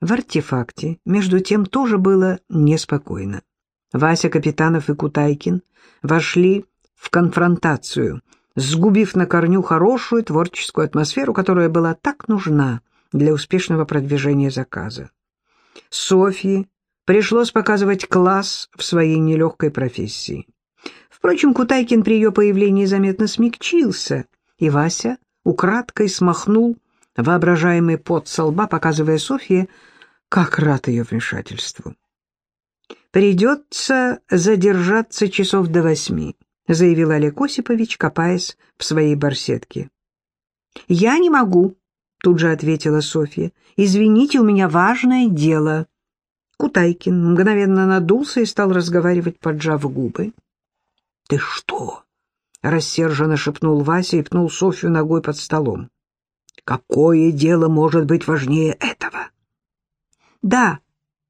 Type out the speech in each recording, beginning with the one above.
В артефакте, между тем, тоже было неспокойно. Вася Капитанов и Кутайкин вошли в конфронтацию, сгубив на корню хорошую творческую атмосферу, которая была так нужна для успешного продвижения заказа. Софье пришлось показывать класс в своей нелегкой профессии. Впрочем, Кутайкин при ее появлении заметно смягчился, и Вася украдкой смахнул воображаемый пот со лба, показывая Софье, как рад ее вмешательству. «Придется задержаться часов до восьми», — заявил Олег Осипович, копаясь в своей барсетке. «Я не могу», — тут же ответила Софья. «Извините, у меня важное дело». Кутайкин мгновенно надулся и стал разговаривать, поджав губы. «Ты что?» — рассерженно шепнул Вася и пнул Софью ногой под столом. «Какое дело может быть важнее этого?» «Да,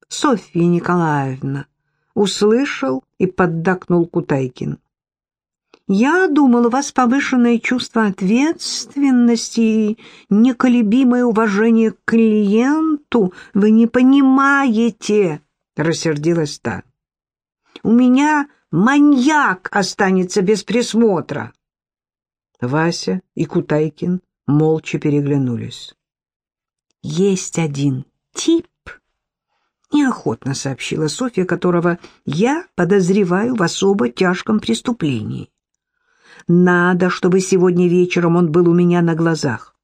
Софья Николаевна», — услышал и поддакнул Кутайкин. «Я думал, у вас повышенное чувство ответственности и неколебимое уважение к клиенту. Вы не понимаете», — рассердилась та. «У меня маньяк останется без присмотра». Вася и Кутайкин молча переглянулись. «Есть один тип, неохотно сообщила Софья, которого я подозреваю в особо тяжком преступлении. Надо, чтобы сегодня вечером он был у меня на глазах.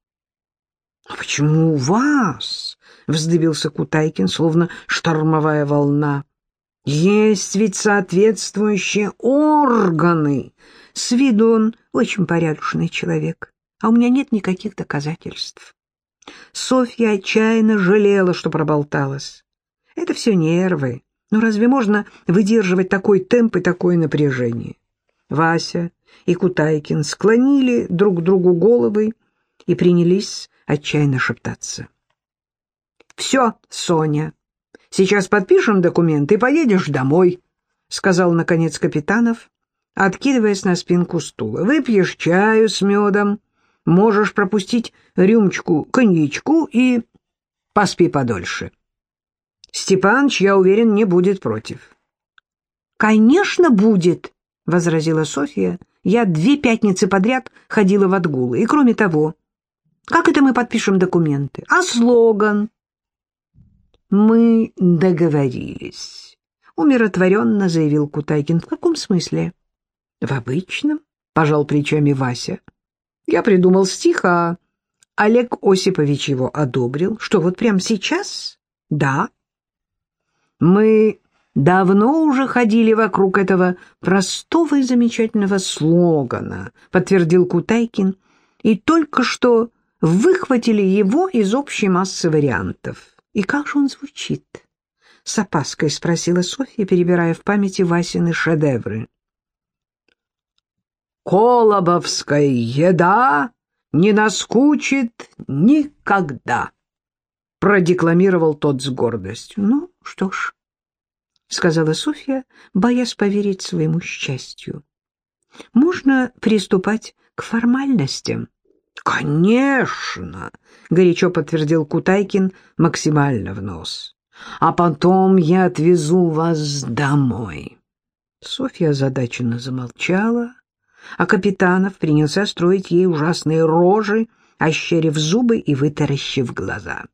— А почему у вас? — вздыбился Кутайкин, словно штормовая волна. — Есть ведь соответствующие органы. С виду он очень порядочный человек, а у меня нет никаких доказательств. Софья отчаянно жалела, что проболталась. Это все нервы. Ну разве можно выдерживать такой темп и такое напряжение? Вася и Кутайкин склонили друг к другу головы и принялись отчаянно шептаться. «Все, Соня, сейчас подпишем документ и поедешь домой», — сказал, наконец, Капитанов, откидываясь на спинку стула. «Выпьешь чаю с медом, можешь пропустить рюмочку коньячку и поспи подольше». Степаныч, я уверен, не будет против. «Конечно, будет», — возразила Софья. «Я две пятницы подряд ходила в отгулы. И кроме того, как это мы подпишем документы? А слоган?» «Мы договорились», — умиротворенно заявил Кутайкин. «В каком смысле?» «В обычном», — пожал плечами Вася. «Я придумал стих, а Олег Осипович его одобрил. Что, вот прямо сейчас?» «Да». Мы давно уже ходили вокруг этого простого и замечательного слогана, подтвердил Кутайкин, и только что выхватили его из общей массы вариантов. И как же он звучит? С опаской спросила Софья, перебирая в памяти Васины шедевры. «Колобовская еда не наскучит никогда», — продекламировал тот с гордостью. «Ну, что ж», — сказала Софья, боясь поверить своему счастью, — «можно приступать к формальностям». «Конечно!» — горячо подтвердил Кутайкин максимально в нос. «А потом я отвезу вас домой». Софья озадаченно замолчала, а Капитанов принялся строить ей ужасные рожи, ощерив зубы и вытаращив глаза.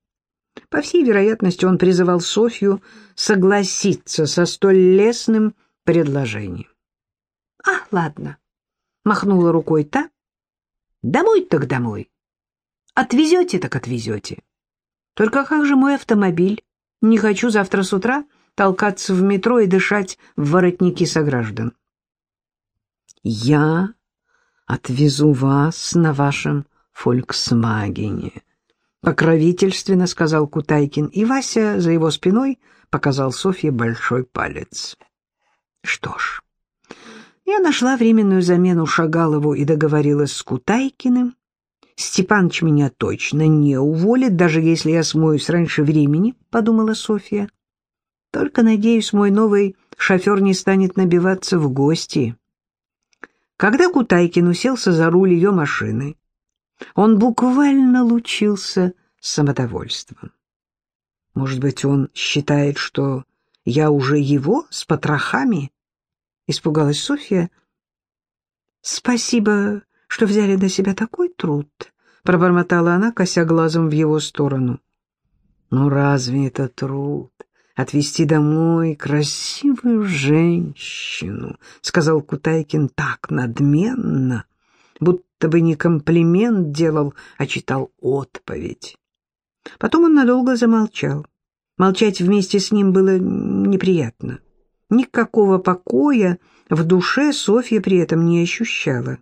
По всей вероятности, он призывал Софью согласиться со столь лесным предложением. — А, ладно, — махнула рукой та. — Домой так домой. Отвезете так отвезете. Только как же мой автомобиль? Не хочу завтра с утра толкаться в метро и дышать в воротники сограждан. — Я отвезу вас на вашем «Фольксмагене», покровительственно сказал Кутайкин, и Вася за его спиной показал Софье большой палец. Что ж, я нашла временную замену Шагалову и договорилась с Кутайкиным. Степаныч меня точно не уволит, даже если я смоюсь раньше времени, подумала Софья. Только, надеюсь, мой новый шофер не станет набиваться в гости. Когда Кутайкин уселся за руль ее машины, он буквально лучился самодовольством. Может быть, он считает, что я уже его с потрохами? Испугалась Софья. Спасибо, что взяли на себя такой труд, пробормотала она, кося глазом в его сторону. Ну разве это труд? Отвезти домой красивую женщину, сказал Кутайкин так надменно, будто бы не комплимент делал, а читал отповедь. Потом он надолго замолчал. Молчать вместе с ним было неприятно. Никакого покоя в душе Софья при этом не ощущала.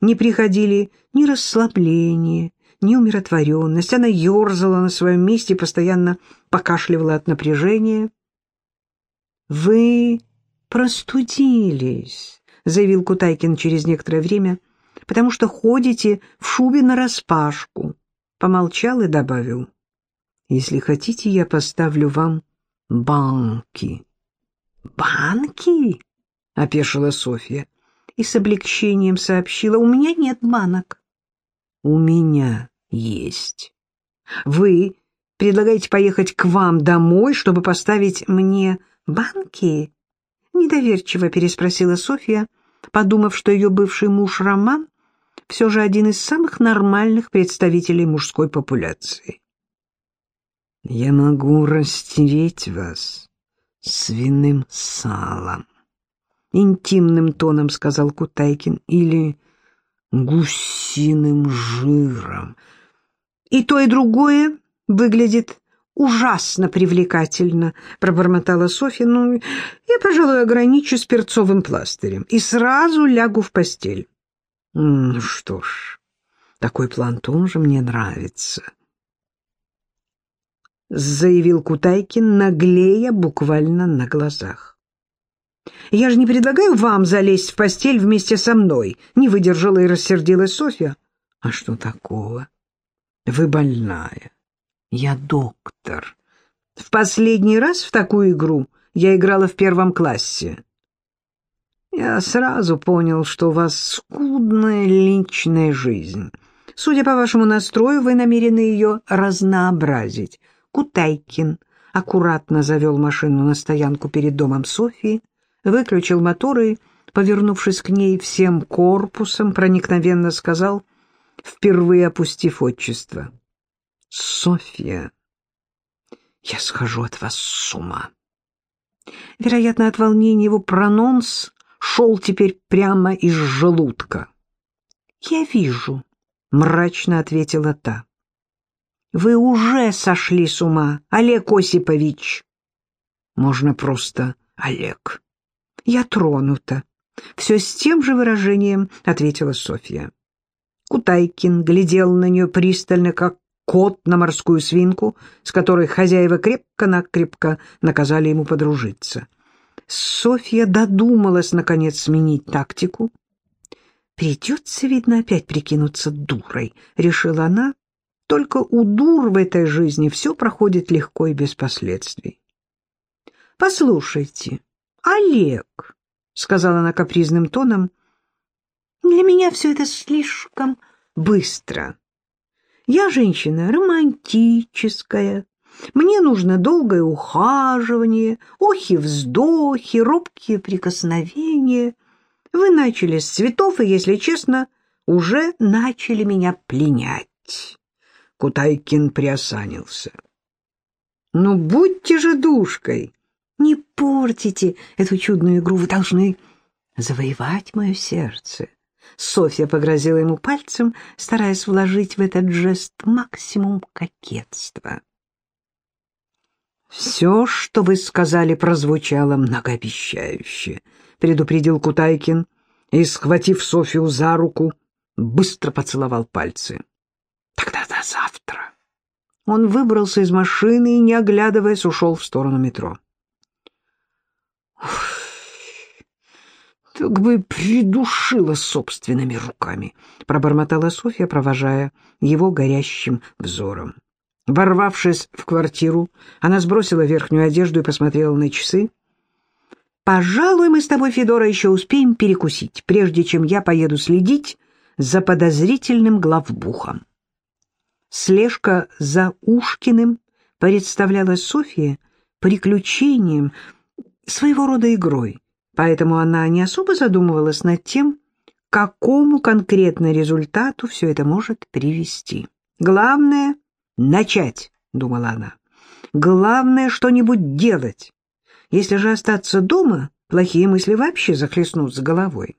Не приходили ни расслабление, ни умиротворенность. Она ерзала на своем месте и постоянно покашливала от напряжения. «Вы простудились», — заявил Кутайкин через некоторое время, «потому что ходите в шубе нараспашку». Помолчал и добавил, «Если хотите, я поставлю вам банки». «Банки?» — опешила Софья и с облегчением сообщила, «У меня нет банок». «У меня есть. Вы предлагаете поехать к вам домой, чтобы поставить мне банки?» Недоверчиво переспросила Софья, подумав, что ее бывший муж Роман все же один из самых нормальных представителей мужской популяции. «Я могу растереть вас свиным салом», — интимным тоном сказал Кутайкин, или гусиным жиром. «И то, и другое выглядит ужасно привлекательно», — пробормотала Софья. «Ну, я, пожалуй, ограничусь перцовым пластырем и сразу лягу в постель». Ну что ж, такой план тоже мне нравится. Заявил Кутайкин, наглея буквально на глазах. «Я же не предлагаю вам залезть в постель вместе со мной», — не выдержала и рассердилась Софья. «А что такого? Вы больная. Я доктор. В последний раз в такую игру я играла в первом классе. Я сразу понял, что у вас скудная личная жизнь. Судя по вашему настрою, вы намерены ее разнообразить. Кутайкин аккуратно завел машину на стоянку перед домом Софии, выключил мотор и, повернувшись к ней всем корпусом, проникновенно сказал, впервые опустив отчество. «Софья, я схожу от вас с ума». Вероятно, от волнения его прононс шел теперь прямо из желудка. «Я вижу», — мрачно ответила та. «Вы уже сошли с ума, Олег Осипович». «Можно просто Олег». «Я тронута». Все с тем же выражением ответила Софья. Кутайкин глядел на нее пристально, как кот на морскую свинку, с которой хозяева крепко-накрепко наказали ему подружиться. Софья додумалась, наконец, сменить тактику. «Придется, видно, опять прикинуться дурой», — решила она. «Только у дур в этой жизни все проходит легко и без последствий». «Послушайте, Олег», — сказала она капризным тоном, — «для меня все это слишком быстро. Я женщина романтическая, мне нужно долгое ухаживание, охи-вздохи, робкие прикосновения. Вы начали с цветов и, если честно, уже начали меня пленять. Кутайкин приосанился. «Ну, будьте же душкой! Не портите эту чудную игру, вы должны завоевать мое сердце». Софья погрозила ему пальцем, стараясь вложить в этот жест максимум кокетства. «Все, что вы сказали, прозвучало многообещающе», — предупредил Кутайкин и, схватив Софью за руку, быстро поцеловал пальцы. «Тогда до завтра». Он выбрался из машины и, не оглядываясь, ушел в сторону метро. «Так бы придушила собственными руками», — пробормотала Софья, провожая его горящим взором. Ворвавшись в квартиру, она сбросила верхнюю одежду и посмотрела на часы. «Пожалуй, мы с тобой, Федора, еще успеем перекусить, прежде чем я поеду следить за подозрительным главбухом». Слежка за Ушкиным представлялась Софье приключением, своего рода игрой, поэтому она не особо задумывалась над тем, к какому конкретно результату все это может привести. «Главное — начать», — думала она. «Главное — что-нибудь делать. Если же остаться дома, плохие мысли вообще захлестнут с головой».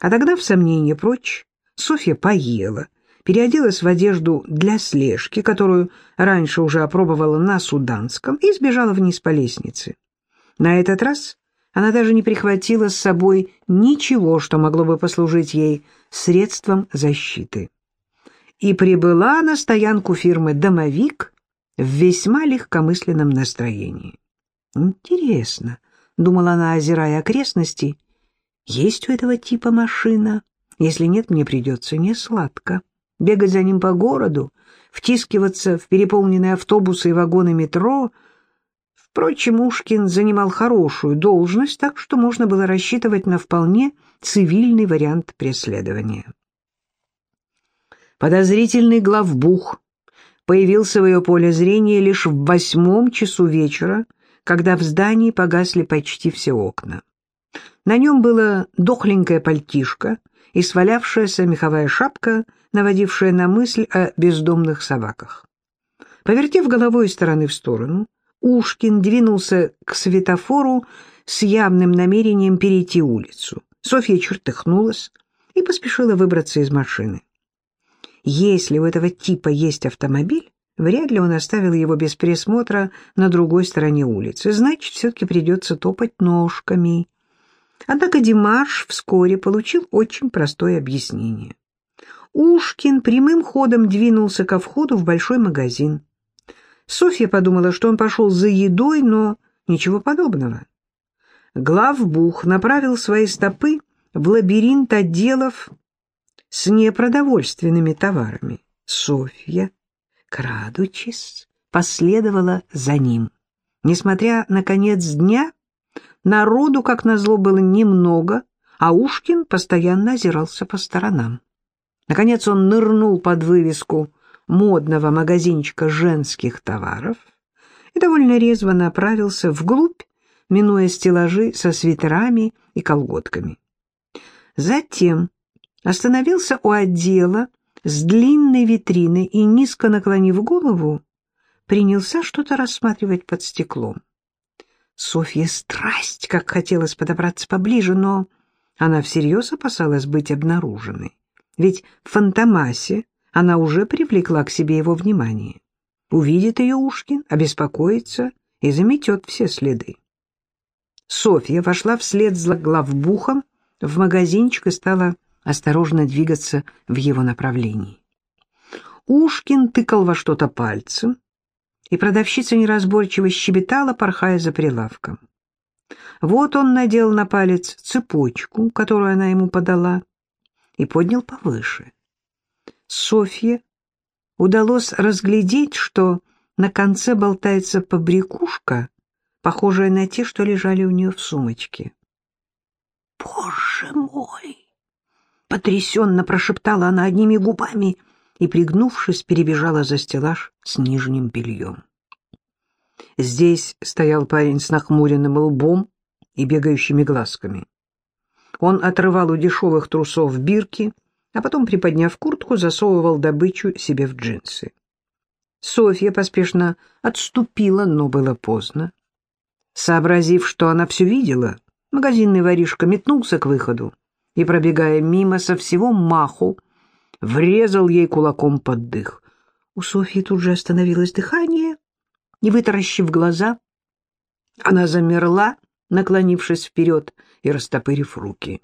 Отогнав сомнения прочь, Софья поела, переоделась в одежду для слежки, которую раньше уже опробовала на Суданском, и сбежала вниз по лестнице. На этот раз она даже не прихватила с собой ничего, что могло бы послужить ей средством защиты. И прибыла на стоянку фирмы «Домовик» в весьма легкомысленном настроении. «Интересно», — думала она, озирая окрестности, — «есть у этого типа машина? Если нет, мне придется несладко» бегать за ним по городу, втискиваться в переполненные автобусы и вагоны метро. Впрочем, Ушкин занимал хорошую должность, так что можно было рассчитывать на вполне цивильный вариант преследования. Подозрительный главбух появился в ее поле зрения лишь в восьмом часу вечера, когда в здании погасли почти все окна. На нем было дохленькое пальтишко и свалявшаяся меховая шапка наводившая на мысль о бездомных собаках. Повертев головой из стороны в сторону, Ушкин двинулся к светофору с явным намерением перейти улицу. Софья чертыхнулась и поспешила выбраться из машины. Если у этого типа есть автомобиль, вряд ли он оставил его без присмотра на другой стороне улицы. Значит, все-таки придется топать ножками. Однако Димаш вскоре получил очень простое объяснение. Ушкин прямым ходом двинулся ко входу в большой магазин. Софья подумала, что он пошел за едой, но ничего подобного. Главбух направил свои стопы в лабиринт отделов с непродовольственными товарами. Софья, крадучись, последовала за ним. Несмотря на конец дня, народу, как назло, было немного, а Ушкин постоянно озирался по сторонам. Наконец он нырнул под вывеску модного магазинчика женских товаров и довольно резво направился вглубь, минуя стеллажи со свитерами и колготками. Затем остановился у отдела с длинной витриной и, низко наклонив голову, принялся что-то рассматривать под стеклом. Софья страсть, как хотелось подобраться поближе, но она всерьез опасалась быть обнаруженной ведь в Фантомасе она уже привлекла к себе его внимание. Увидит ее Ушкин, обеспокоится и заметет все следы. Софья вошла вслед за главбухом в магазинчик и стала осторожно двигаться в его направлении. Ушкин тыкал во что-то пальцем, и продавщица неразборчиво щебетала, порхая за прилавком. Вот он надел на палец цепочку, которую она ему подала, и поднял повыше. Софье удалось разглядеть, что на конце болтается побрякушка, похожая на те, что лежали у нее в сумочке. «Боже мой!» — потрясенно прошептала она одними губами и, пригнувшись, перебежала за стеллаж с нижним бельем. Здесь стоял парень с нахмуренным лбом и бегающими глазками. Он отрывал у дешевых трусов бирки, а потом, приподняв куртку, засовывал добычу себе в джинсы. Софья поспешно отступила, но было поздно. Сообразив, что она все видела, магазинный воришка метнулся к выходу и, пробегая мимо со всего маху, врезал ей кулаком под дых. У Софьи тут же остановилось дыхание, и, вытаращив глаза, она замерла, наклонившись вперед и растопырив руки.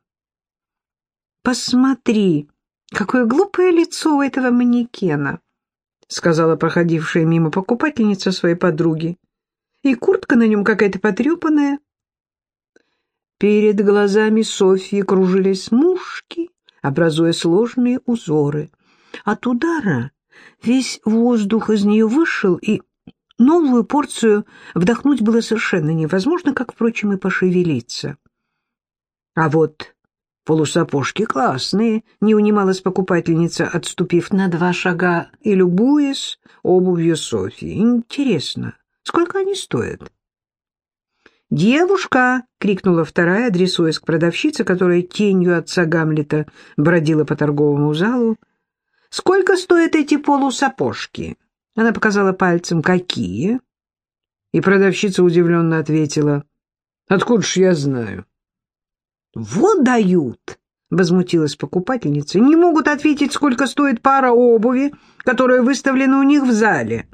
«Посмотри, какое глупое лицо у этого манекена!» — сказала проходившая мимо покупательница своей подруги. «И куртка на нем какая-то потрепанная». Перед глазами Софьи кружились мушки, образуя сложные узоры. От удара весь воздух из нее вышел, и Новую порцию вдохнуть было совершенно невозможно, как, впрочем, и пошевелиться. А вот полусапожки классные, не унималась покупательница, отступив на два шага и любуясь обувью Софьи. Интересно, сколько они стоят? «Девушка!» — крикнула вторая, адресуясь к продавщице, которая тенью отца Гамлета бродила по торговому залу. «Сколько стоят эти полусапожки?» Она показала пальцем «Какие?» И продавщица удивленно ответила «Откуда ж я знаю?» «Вот дают!» — возмутилась покупательница. «Не могут ответить, сколько стоит пара обуви, которая выставлена у них в зале».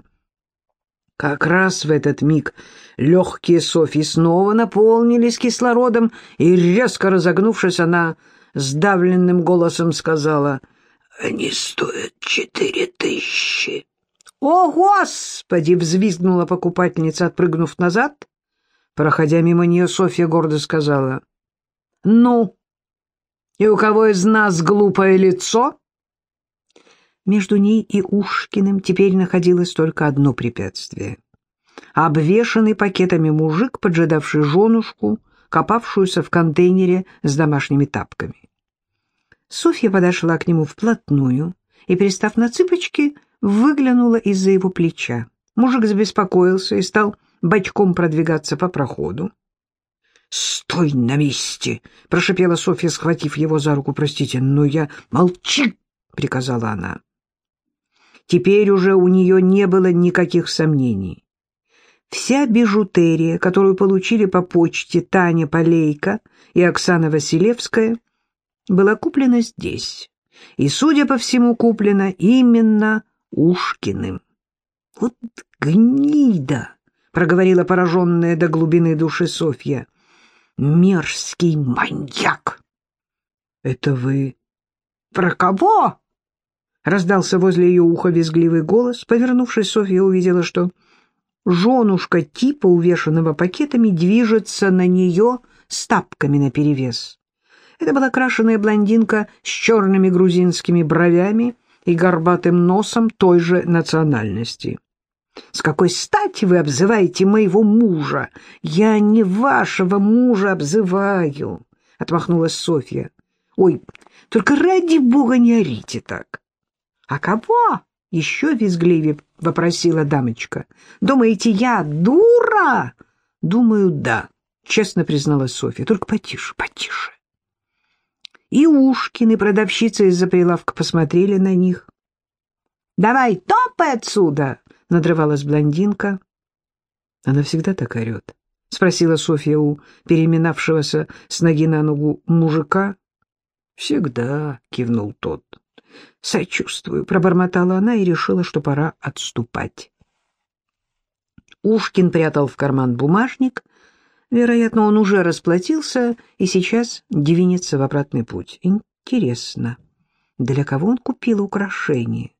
Как раз в этот миг легкие Софьи снова наполнились кислородом, и, резко разогнувшись, она сдавленным голосом сказала, «Они стоят четыре тысячи». «О, Господи!» — взвизгнула покупательница, отпрыгнув назад. Проходя мимо нее, Софья гордо сказала, «Ну, и у кого из нас глупое лицо?» Между ней и Ушкиным теперь находилось только одно препятствие. Обвешанный пакетами мужик, поджидавший женушку, копавшуюся в контейнере с домашними тапками. Софья подошла к нему вплотную и, пристав на цыпочки, выглянула из-за его плеча. Мужик забеспокоился и стал бочком продвигаться по проходу. «Стой на месте!» — прошипела Софья, схватив его за руку. «Простите, но я...» «Молчи!» — приказала она. Теперь уже у нее не было никаких сомнений. Вся бижутерия, которую получили по почте Таня Полейка и Оксана Василевская, была куплена здесь. И, судя по всему, куплена именно Ушкиным. «Вот гнида!» — проговорила пораженная до глубины души Софья. «Мерзкий маньяк!» «Это вы про кого?» Раздался возле ее уха визгливый голос. Повернувшись, Софья увидела, что женушка типа, увешанного пакетами, движется на нее с тапками наперевес. Это была крашеная блондинка с черными грузинскими бровями и горбатым носом той же национальности. «С какой стати вы обзываете моего мужа? Я не вашего мужа обзываю», — отмахнулась Софья. «Ой, только ради бога не орите так. «А кого?» — еще визгливее вопросила дамочка. «Думаете, я дура?» «Думаю, да», — честно призналась Софья. «Только потише, потише». И Ушкин, и продавщица из-за прилавка посмотрели на них. «Давай, топай отсюда!» — надрывалась блондинка. «Она всегда так орет?» — спросила Софья у переминавшегося с ноги на ногу мужика. «Всегда», — кивнул тот. «Сочувствую», — пробормотала она и решила, что пора отступать. Ушкин прятал в карман бумажник. Вероятно, он уже расплатился и сейчас двинется в обратный путь. Интересно, для кого он купил украшение?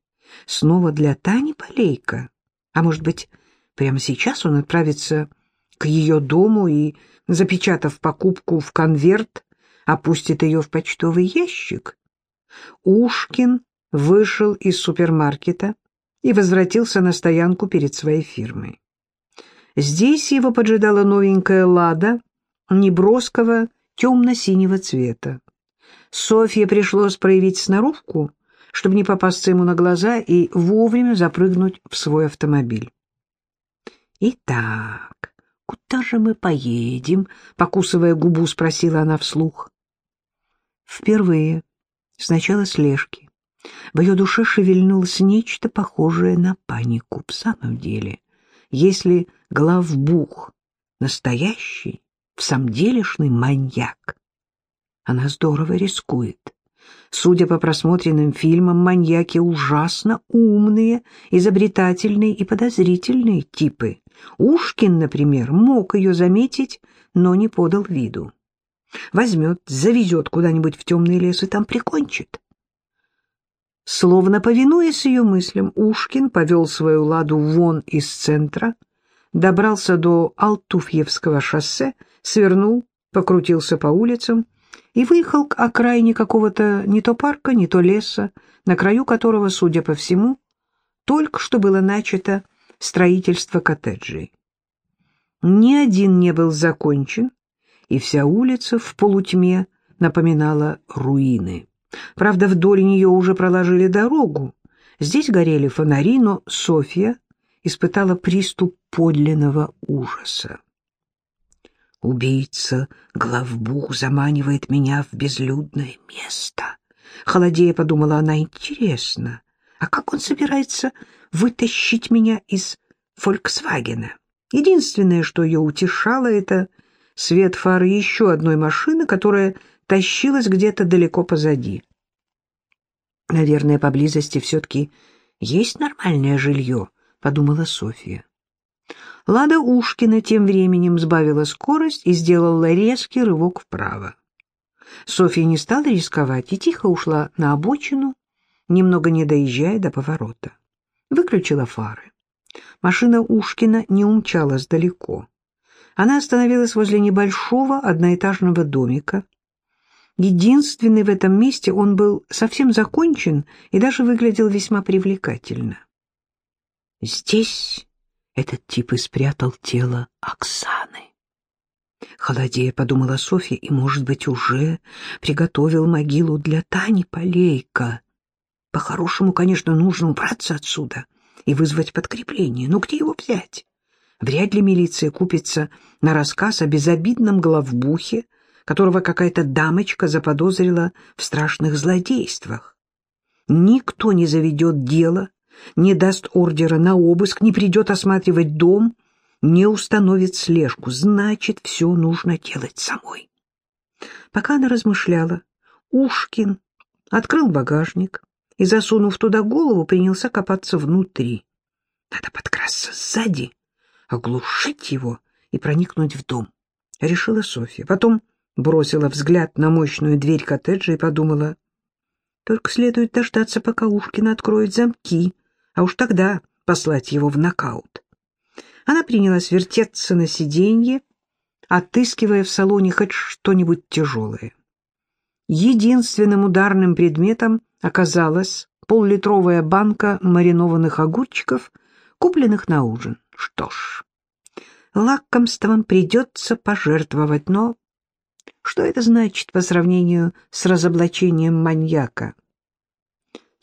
Снова для Тани Полейка? А может быть, прямо сейчас он отправится к ее дому и, запечатав покупку в конверт, опустит ее в почтовый ящик? Ушкин вышел из супермаркета и возвратился на стоянку перед своей фирмой. Здесь его поджидала новенькая «Лада» неброского темно-синего цвета. Софье пришлось проявить сноровку, чтобы не попасться ему на глаза и вовремя запрыгнуть в свой автомобиль. «Итак, куда же мы поедем?» — покусывая губу, спросила она вслух. Впервые с начала слежки в ее душе шевельнулось нечто похожее на панику. В самом деле, если главбух настоящий, в самом делешный маньяк, она здорово рискует. Судя по просмотренным фильмам, маньяки ужасно умные, изобретательные и подозрительные типы. Ушкин, например, мог ее заметить, но не подал виду. Возьмет, завезет куда-нибудь в темный лес и там прикончит. Словно повинуясь ее мыслям, Ушкин повел свою ладу вон из центра, добрался до Алтуфьевского шоссе, свернул, покрутился по улицам и выехал к окраине какого-то не то парка, не то леса, на краю которого, судя по всему, только что было начато строительство коттеджей. Ни один не был закончен, и вся улица в полутьме напоминала руины. Правда, вдоль нее уже проложили дорогу. Здесь горели фонари, но Софья испытала приступ подлинного ужаса. Убийца главбух заманивает меня в безлюдное место. Холодея подумала она, интересно, а как он собирается вытащить меня из «Фольксвагена»? Единственное, что ее утешало, это свет фары еще одной машины, которая тащилась где-то далеко позади. «Наверное, поблизости все-таки есть нормальное жилье», — подумала Софья. Лада Ушкина тем временем сбавила скорость и сделала резкий рывок вправо. Софья не стала рисковать и тихо ушла на обочину, немного не доезжая до поворота. Выключила фары. Машина Ушкина не умчалась далеко. Она остановилась возле небольшого одноэтажного домика. Единственный в этом месте он был совсем закончен и даже выглядел весьма привлекательно. Здесь этот тип и спрятал тело Оксаны. Холодея подумала Софья, и, может быть, уже приготовил могилу для Тани Полейка. По-хорошему, конечно, нужно убраться отсюда и вызвать подкрепление. Но где его взять? Вряд ли милиция купится на рассказ о безобидном главбухе, которого какая-то дамочка заподозрила в страшных злодействах. Никто не заведет дело, не даст ордера на обыск, не придет осматривать дом, не установит слежку. Значит, все нужно делать самой. Пока она размышляла, Ушкин открыл багажник и, засунув туда голову, принялся копаться внутри. Надо подкрасться сзади, оглушить его и проникнуть в дом, — решила Софья. Потом бросила взгляд на мощную дверь коттеджа и подумала, только следует дождаться, пока Ушкин откроет замки, а уж тогда послать его в нокаут. Она принялась вертеться на сиденье, отыскивая в салоне хоть что-нибудь тяжелое. Единственным ударным предметом оказалась поллитровая банка маринованных огурчиков, купленных на ужин. Что ж, лакомством придется пожертвовать, но что это значит по сравнению с разоблачением маньяка?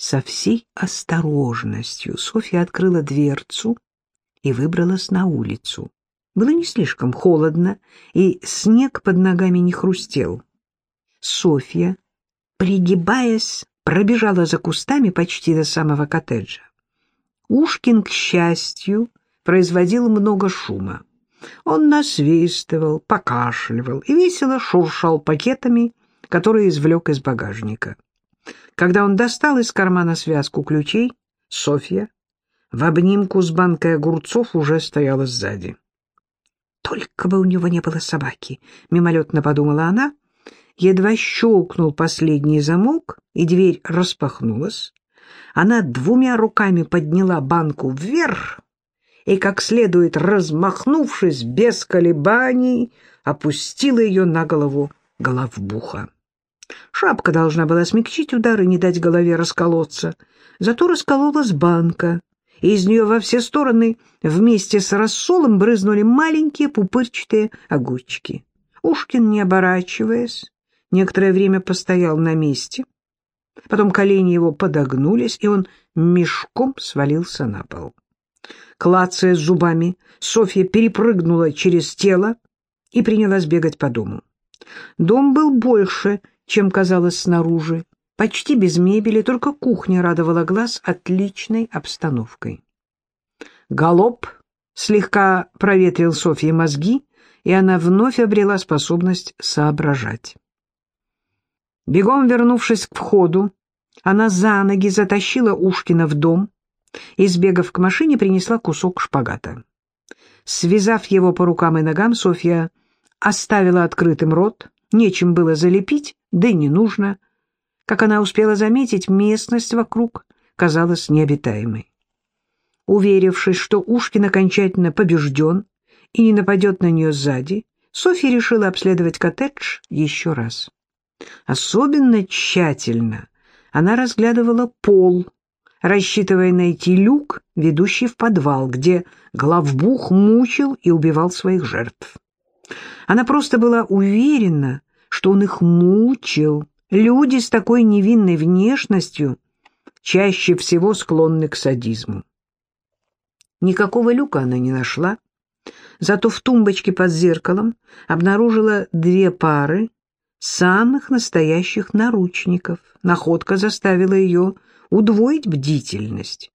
Со всей осторожностью Софья открыла дверцу и выбралась на улицу. Было не слишком холодно, и снег под ногами не хрустел. Софья, пригибаясь, пробежала за кустами почти до самого коттеджа. Ушкин, к счастью, производил много шума. Он насвистывал, покашливал и весело шуршал пакетами, которые извлек из багажника. Когда он достал из кармана связку ключей, Софья в обнимку с банкой огурцов уже стояла сзади. «Только бы у него не было собаки», — мимолетно подумала она. Едва щелкнул последний замок, и дверь распахнулась. Она двумя руками подняла банку вверх и, как следует размахнувшись без колебаний, опустила ее на голову головбуха. Шапка должна была смягчить удар и не дать голове расколоться. Зато раскололась банка, и из нее во все стороны вместе с рассолом брызнули маленькие пупырчатые огурчики. Ушкин, не оборачиваясь, некоторое время постоял на месте. Потом колени его подогнулись, и он мешком свалился на пол. Клацая зубами, Софья перепрыгнула через тело и принялась бегать по дому. Дом был больше, чем казалось снаружи, почти без мебели, только кухня радовала глаз отличной обстановкой. Галоп слегка проветрил Софье мозги, и она вновь обрела способность соображать. Бегом вернувшись к входу, она за ноги затащила Ушкина в дом и, сбегав к машине, принесла кусок шпагата. Связав его по рукам и ногам, Софья оставила открытым рот, нечем было залепить, да и не нужно. Как она успела заметить, местность вокруг казалась необитаемой. Уверившись, что Ушкин окончательно побежден и не нападет на нее сзади, Софья решила обследовать коттедж еще раз. Особенно тщательно она разглядывала пол, рассчитывая найти люк, ведущий в подвал, где главбух мучил и убивал своих жертв. Она просто была уверена, что он их мучил. Люди с такой невинной внешностью чаще всего склонны к садизму. Никакого люка она не нашла, зато в тумбочке под зеркалом обнаружила две пары самых настоящих наручников. Находка заставила ее удвоить бдительность.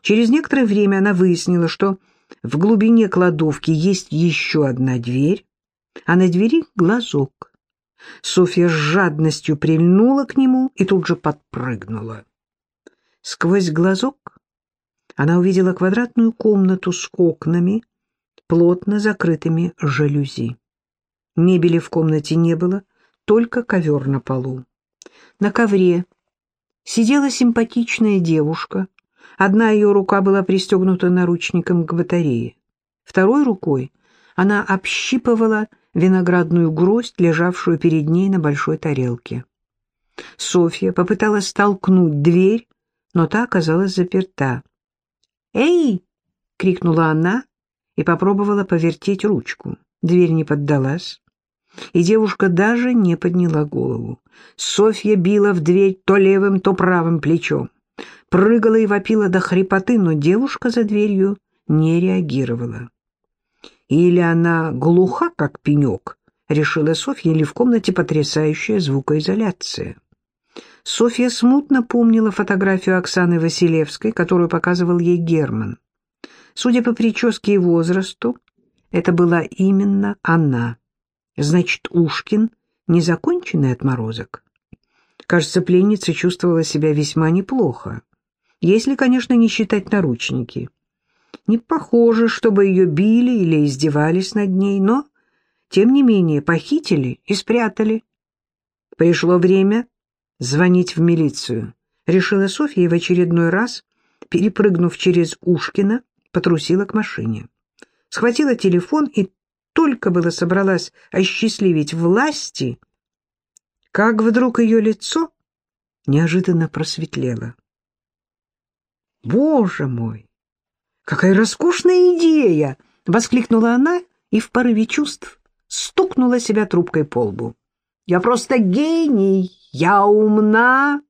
Через некоторое время она выяснила, что в глубине кладовки есть еще одна дверь, а на двери глазок. Софья с жадностью прильнула к нему и тут же подпрыгнула. Сквозь глазок она увидела квадратную комнату с окнами, плотно закрытыми жалюзи. Мебели в комнате не было, только ковер на полу. На ковре сидела симпатичная девушка. Одна ее рука была пристегнута наручником к батарее. Второй рукой она общипывала виноградную гроздь, лежавшую перед ней на большой тарелке. Софья попыталась толкнуть дверь, но та оказалась заперта. «Эй!» — крикнула она и попробовала повертеть ручку. Дверь не поддалась, и девушка даже не подняла голову. Софья била в дверь то левым, то правым плечом. Прыгала и вопила до хрипоты, но девушка за дверью не реагировала. Или она глуха, как пенек, решила Софья, или в комнате потрясающая звукоизоляция. Софья смутно помнила фотографию Оксаны Василевской, которую показывал ей Герман. Судя по прическе и возрасту, это была именно она. Значит, Ушкин — незаконченный отморозок. Кажется, пленница чувствовала себя весьма неплохо, если, конечно, не считать наручники. Не похоже, чтобы ее били или издевались над ней, но, тем не менее, похитили и спрятали. Пришло время звонить в милицию, решила Софья в очередной раз, перепрыгнув через Ушкина, потрусила к машине. Схватила телефон и только было собралась осчастливить власти, как вдруг ее лицо неожиданно просветлело. «Боже мой! Какая роскошная идея!» — воскликнула она и в порыве чувств стукнула себя трубкой по лбу. «Я просто гений! Я умна,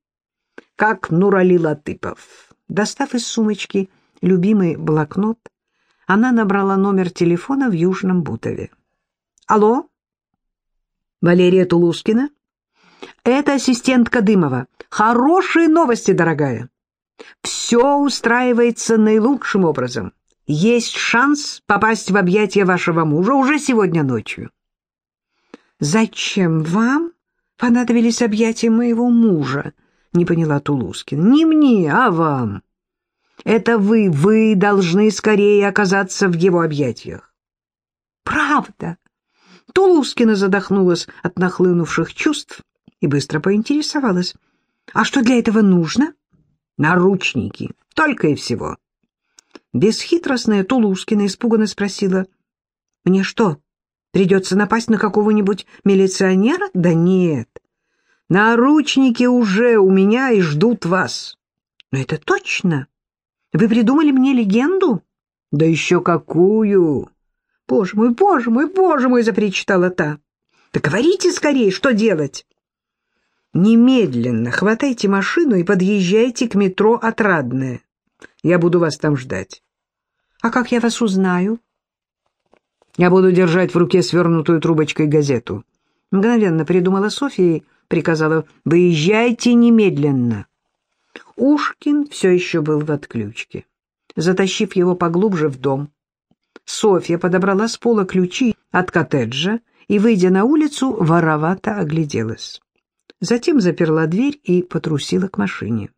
как Нурали Латыпов!» Достав из сумочки любимый блокнот, она набрала номер телефона в Южном Бутове. «Алло? Валерия Тулускина? Это ассистентка Дымова. Хорошие новости, дорогая. Все устраивается наилучшим образом. Есть шанс попасть в объятия вашего мужа уже сегодня ночью». «Зачем вам понадобились объятия моего мужа?» — не поняла Тулускин. «Не мне, а вам». Это вы, вы должны скорее оказаться в его объятиях. Правда. Тулускина задохнулась от нахлынувших чувств и быстро поинтересовалась. А что для этого нужно? Наручники. Только и всего. Бесхитростная Тулускина испуганно спросила. Мне что, придется напасть на какого-нибудь милиционера? Да нет. Наручники уже у меня и ждут вас. Но это точно. Вы придумали мне легенду? Да еще какую! Боже мой, боже мой, боже мой, запричитала та. Да говорите скорее, что делать? Немедленно хватайте машину и подъезжайте к метро Отрадное. Я буду вас там ждать. А как я вас узнаю? Я буду держать в руке свернутую трубочкой газету. Мгновенно придумала Софья и приказала «Выезжайте немедленно». Ушкин все еще был в отключке. Затащив его поглубже в дом, Софья подобрала с пола ключи от коттеджа и, выйдя на улицу, воровато огляделась. Затем заперла дверь и потрусила к машине.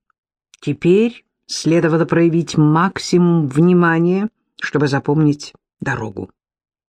Теперь следовало проявить максимум внимания, чтобы запомнить дорогу.